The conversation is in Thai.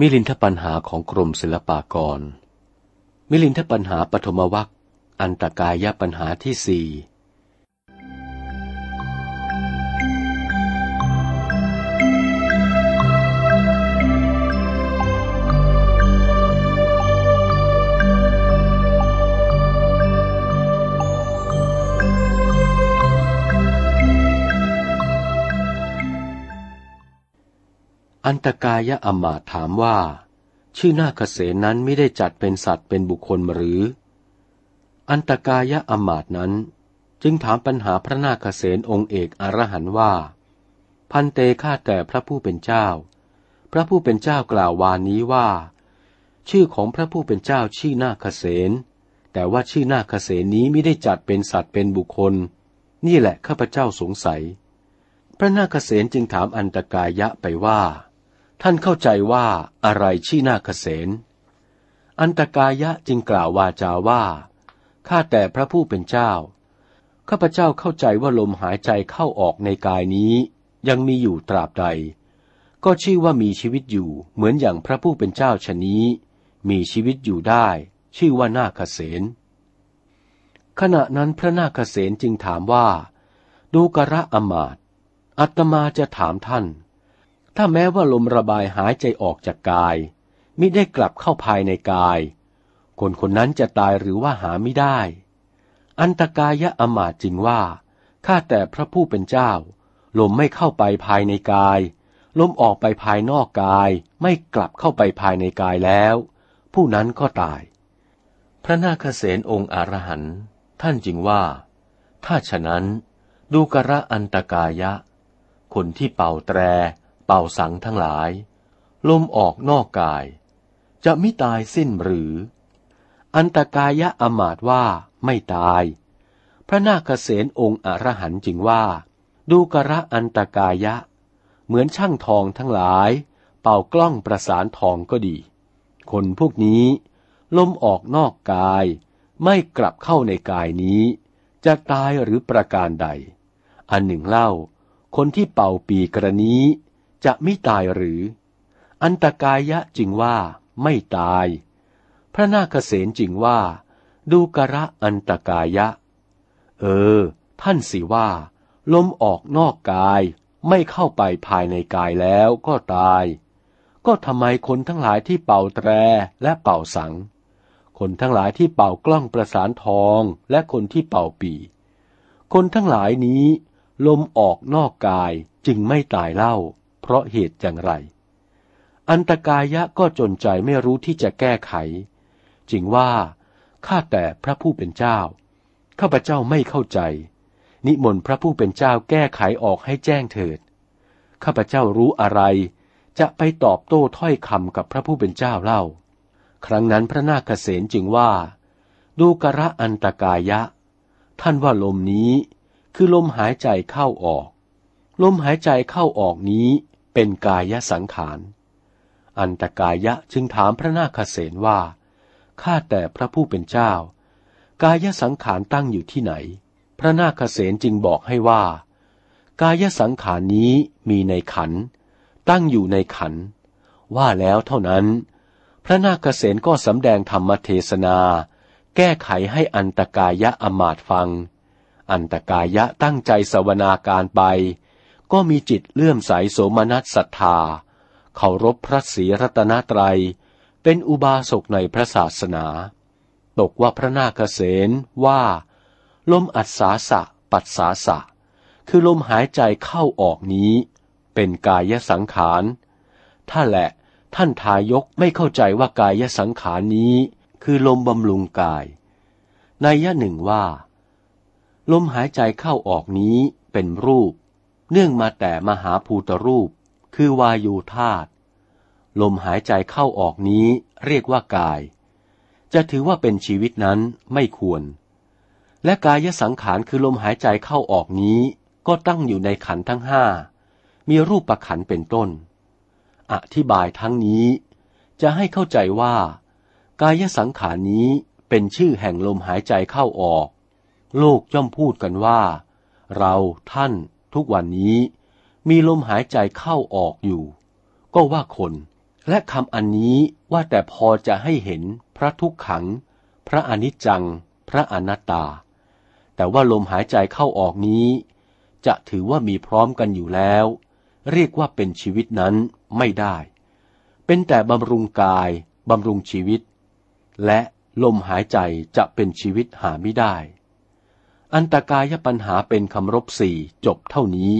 มิลินทปัญหาของกรมศิลปากร มิลินทปัญหาปฐมวัคอันตกายปัญหาที่สี่ อันตกายะอมาถามว่า ชื่อนาคเสนนั้นไม่ได้จัดเป็นสัตว์เป็นบุคคลหรือ อันตกายะอมาตนั้น จึงถามปัญหาพระนาคเสนองค์เอกอรหันว่า พันเตฆ่าแต่พระผู้เป็นเจ้า พระผู้เป็นเจ้ากล่าววานนี้ว่า ชื่อของพระผู้เป็นเจ้าชื่อนาคเสนแต่ว่าชื่อนาคเสนนี้ไม่ได้จัดเป็นสัตว์เป็นบุคคล นี่แหละข้าพเจ้าสงสัย พระนาคเสนจึงถามอันตกายะไปว่า ท่านเข้าใจว่าอะไรชี้นาคเสนอันตกายะจึงกล่าววาจาว่า ข้าแต่พระผู้เป็นเจ้า ข้าพเจ้าเข้าใจว่าลมหายใจเข้าออกในกายนี้ ยังมีอยู่ตราบใด ก็ชื่อว่ามีชีวิตอยู่เหมือนอย่างพระผู้เป็นเจ้าชนี้ มีชีวิตอยู่ได้ ชื่อว่านาคเสนขณะนั้นพระนาคเสนจึงถามว่า ดูกระอมาตอัตมาจะถามท่าน ถ้าแม้ว่าลมระบายหายใจออกจากกาย มิได้กลับเข้าภายในกาย คนคนนั้นจะตายหรือว่าหาไม่ได้ อันตกายะอมาจริงว่า ข้าแต่พระผู้เป็นเจ้า ลมไม่เข้าไปภายในกาย ลมออกไปภายนอกกาย ไม่กลับเข้าไปภายในกายแล้ว ผู้นั้นก็ตาย พระนาคเษนองค์อรหันต์ท่านจึงว่า ถ้าฉะนั้นดูกระอันตกายะ คนที่เป่าแตร เป่าสังทั้งหลาย ลมออกนอกกาย จะมิตายสิ้นหรือ อันตกายะอมาตว่าไม่ตาย พระนาคเษนองค์อรหันจึงว่า ดูกระอันตกายะ เหมือนช่างทองทั้งหลาย เป่ากล้องประสานทองก็ดี คนพวกนี้ ลมออกนอกกาย ไม่กลับเข้าในกายนี้ จะตายหรือประการใด อันหนึ่งเล่า คนที่เป่าปีกระนี้ จะไม่ตายหรือ อันตกายะจึงว่าไม่ตาย พระนาคเษนจึงว่า ดูกระอันตกายะ เออ ท่านสิว่า ลมออกนอกกายไม่เข้าไปภายในกายแล้วก็ตาย ก็ทำไมคนทั้งหลายที่เป่าแตรและเป่าสัง คนทั้งหลายที่เป่ากล้องประสานทองและคนที่เป่าปีคนทั้งหลายนี้ ลมออกนอกกายจึงไม่ตายเล่า เพราะเหตุอย่างไร อันตกายะก็จนใจไม่รู้ที่จะแก้ไขจริงว่า ข้าแต่พระผู้เป็นเจ้า ข้าพเจ้าไม่เข้าใจ นิมนต์พระผู้เป็นเจ้าแก้ไขออกให้แจ้งเถิด ข้าพเจ้ารู้อะไร จะไปตอบโต้ถ้อยคำกับพระผู้เป็นเจ้าเล่า ครั้งนั้นพระนาคเษนจึงว่า ดูกระอันตกายะ ท่านว่าลมนี้คือลมหายใจเข้าออก ลมหายใจเข้าออกนี้ เป็นกายสังขาร อันตกายะจึงถามพระนาคเษนว่า ข้าแต่พระผู้เป็นเจ้า กายสังขารตั้งอยู่ที่ไหน พระนาคเษนจึงบอกให้ว่า กายสังขารนี้มีในขัน ตั้งอยู่ในขัน ว่าแล้วเท่านั้น พระนาคเษนก็สำแดงธรรมเทศนา แก้ไขให้อันตกายะอมาตฟัง อันตกายะตั้งใจสวนาการไป ก็มีจิตเลื่อมใสโสมนัสศรัทธาเคารพพระศรีรัตนตรัย เป็นอุบาสกในพระศาสนา ตกว่าพระนาคเษนว่า ลมอัศาสะปัสสาสะ คือลมหายใจเข้าออกนี้ เป็นกายสังขารถ้าแหละท่านทายกไม่เข้าใจว่ากายสังขารนี้ คือลมบำรุงกาย ในยะหนึ่งว่า ลมหายใจเข้าออกนี้เป็นรูป เนื่องมาแต่มหาภูตรูป คือวายูธาตุลมหายใจเข้าออกนี้เรียกว่ากาย จะถือว่าเป็นชีวิตนั้นไม่ควร และกายสังขารคือลมหายใจเข้าออกนี้ ก็ตั้งอยู่ในขันทั้งห้า มีรูปประขันเป็นต้น อธิบายทั้งนี้ จะให้เข้าใจว่า กายสังขารนี้เป็นชื่อแห่งลมหายใจเข้าออก โลกย่อมพูดกันว่า เราท่าน ทุกวันนี้มีลมหายใจเข้าออกอยู่ ก็ว่าคนและคำอันนี้ว่าแต่พอจะให้เห็นพระทุกขัง พระอนิจจัง พระอนัตตา แต่ว่าลมหายใจเข้าออกนี้ จะถือว่ามีพร้อมกันอยู่แล้ว เรียกว่าเป็นชีวิตนั้นไม่ได้ เป็นแต่บำรุงกายบำรุงชีวิต และลมหายใจจะเป็นชีวิตหาไม่ได้ อันตกายปัญหาเป็นคำรบสี่จบเท่านี้